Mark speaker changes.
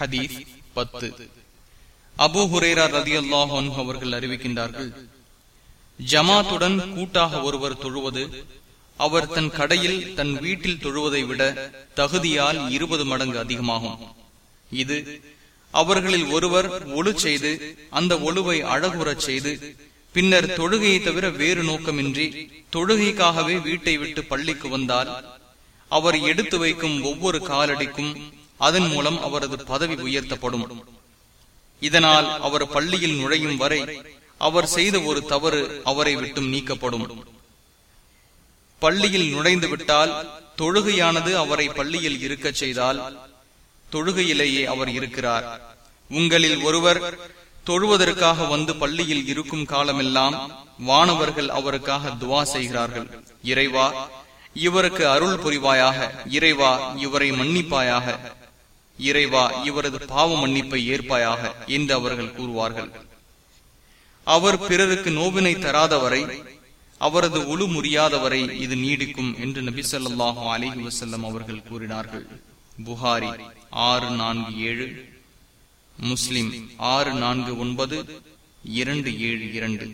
Speaker 1: ஹதீஸ் பத்து. அபு ஹுரேரா ரதி அல்லாஹன் அவர்கள் அறிவிக்கின்றார்கள் ஜமாத்துடன் கூட்டாக ஒருவர் தொழுவது அவர் தன் கடையில் தன் வீட்டில் தொழுவதை விட தகுதியால் இருபது மடங்கு அதிகமாகும். இது அவர்களில் ஒருவர் ஒழு செய்து அந்த ஒழுவை அழகுறச் செய்து பின்னர் தொழுகையை தவிர வேறு நோக்கமின்றி தொழுகைக்காகவே வீட்டை விட்டு பள்ளிக்கு வந்தால் அவர் எடுத்து வைக்கும் ஒவ்வொரு காலடிக்கும் அதன் மூலம் அவரது பதவி உயர்த்தப்படும். இதனால் அவர் பள்ளியில் நுழையும் வரை அவர் செய்த ஒரு தவறு அவரை விட்டும் நீக்கப்படும். பள்ளியில் நுழைந்து விட்டால் தொழுகையானது அவரை பள்ளியில் இருக்கச் செய்தால் தொழுகையிலேயே அவர் இருக்கிறார். உங்களில் ஒருவர் தொழுவதற்காக வந்து பள்ளியில் இருக்கும் காலமெல்லாம் வானவர்கள் அவருக்காக துவா செய்கிறார்கள். இறைவா இவருக்கு அருள் புரிவாயாக. இறைவா இவரை மன்னிப்பாயாக. இறைவா இவரது பாவ மன்னிப்பை ஏற்பாயாக என்று அவர்கள் கூறுவார்கள். அவர் பிறருக்கு நோவினை தராதவரை அவரது ஒழு முறியாதவரை இது நீடிக்கும் என்று நபி சொல்லாஹு அலிஹி வசல்லம் அவர்கள் கூறினார்கள். புகாரி ஆறு நான்கு ஏழு முஸ்லிம் ஆறு நான்கு ஒன்பது இரண்டு ஏழு இரண்டு.